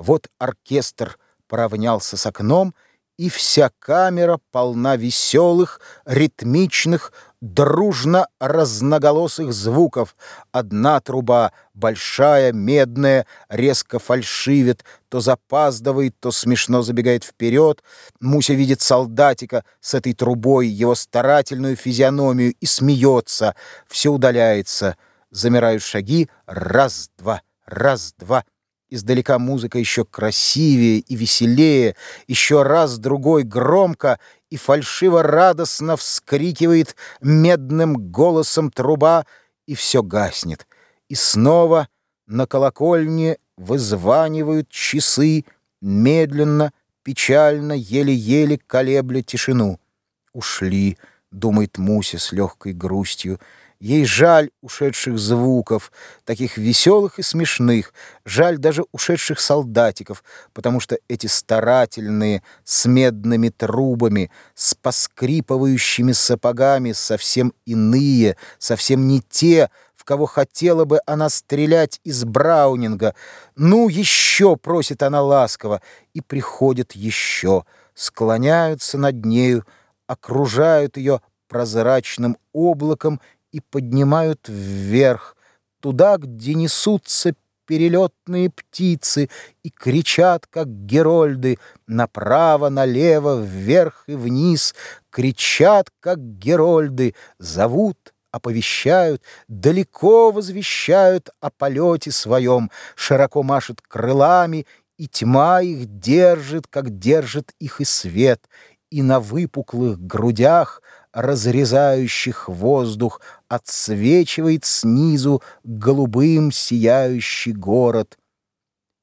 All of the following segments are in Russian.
Вот оркестр поравнялся с окном, и вся камера полна веселых, ритмичных, дружно разноголосых звуков. Одна труба, большая, медная, резко фальшивит, то запаздывает, то смешно забегает вперед. Муся видит солдатика с этой трубой, его старательную физиономию, и смеется. Все удаляется. Замирают шаги. Раз-два, раз-два. Издалека музыка еще красивее и веселее, еще раз другой громко и фальшиво-радостно вскрикивает медным голосом труба, и все гаснет. И снова на колокольне вызванивают часы, медленно, печально, еле-еле колебля тишину. «Ушли», — думает Муся с легкой грустью, — Ей жаль ушедших звуков, таких веселых и смешных, жаль даже ушедших солдатиков, потому что эти старательные, с медными трубами, с поскрипывающими сапогами совсем иные, совсем не те, в кого хотела бы она стрелять из Браунинга. «Ну, еще!» — просит она ласково, и приходят еще, склоняются над нею, окружают ее прозрачным облаком и поднимают вверх, туда, где несутся перелетные птицы и кричат, как герольды, направо, налево, вверх и вниз, кричат, как герольды, зовут, оповещают, далеко возвещают о полете своем, широко машет крылами, и тьма их держит, как держит их и свет, и на выпуклых грудях — разрезающих воздух, отсвечивает снизу голубым сияющий город.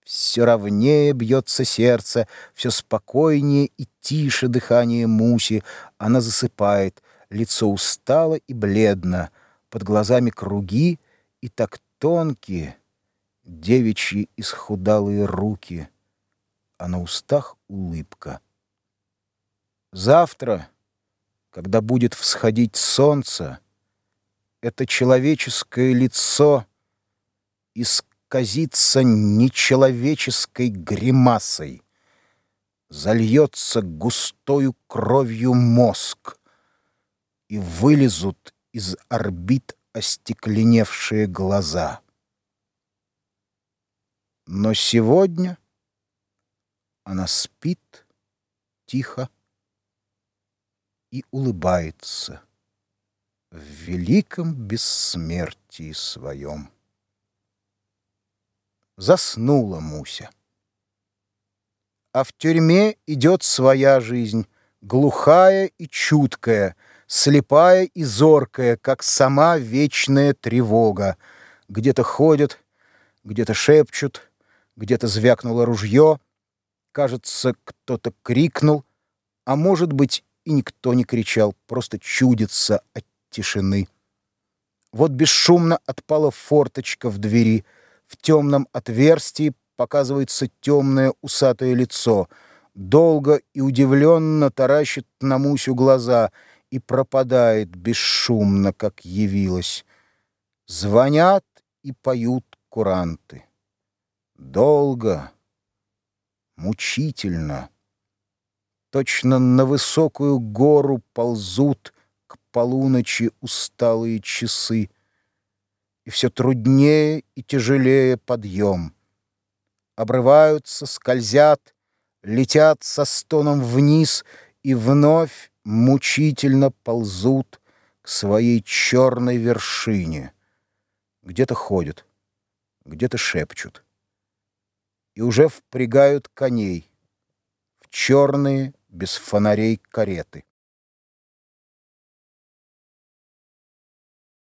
Все ровнее бьется сердце, все спокойнее и тише дыхание Муси. Она засыпает, лицо устало и бледно, под глазами круги и так тонкие, девичьи исхудалые руки, а на устах улыбка. Завтра когда будет всходить солнце, это человеческое лицо исказится нечеловеческой гримасой, зальется густою кровью мозг, и вылезут из орбит остекленевшие глаза. Но сегодня она спит тихо, и улыбается в великом бессмертии своем. Заснула Муся. А в тюрьме идет своя жизнь, глухая и чуткая, слепая и зоркая, как сама вечная тревога. Где-то ходят, где-то шепчут, где-то звякнуло ружье, кажется, кто-то крикнул, а может быть, и никто не кричал, просто чудится от тишины. Вот бесшумно отпала форточка в двери. В темном отверстии показывается темное усатое лицо. Долго и удивленно таращит на Мусю глаза и пропадает бесшумно, как явилась. Звонят и поют куранты. Долго, мучительно — Точно на высокую гору ползут к полуночи усталые часы, И все труднее и тяжелее подъем. Обрываются, скользят, летят со стоном вниз И вновь мучительно ползут к своей черной вершине. Где-то ходят, где-то шепчут. И уже впрягают коней в черные без фонарей кареты.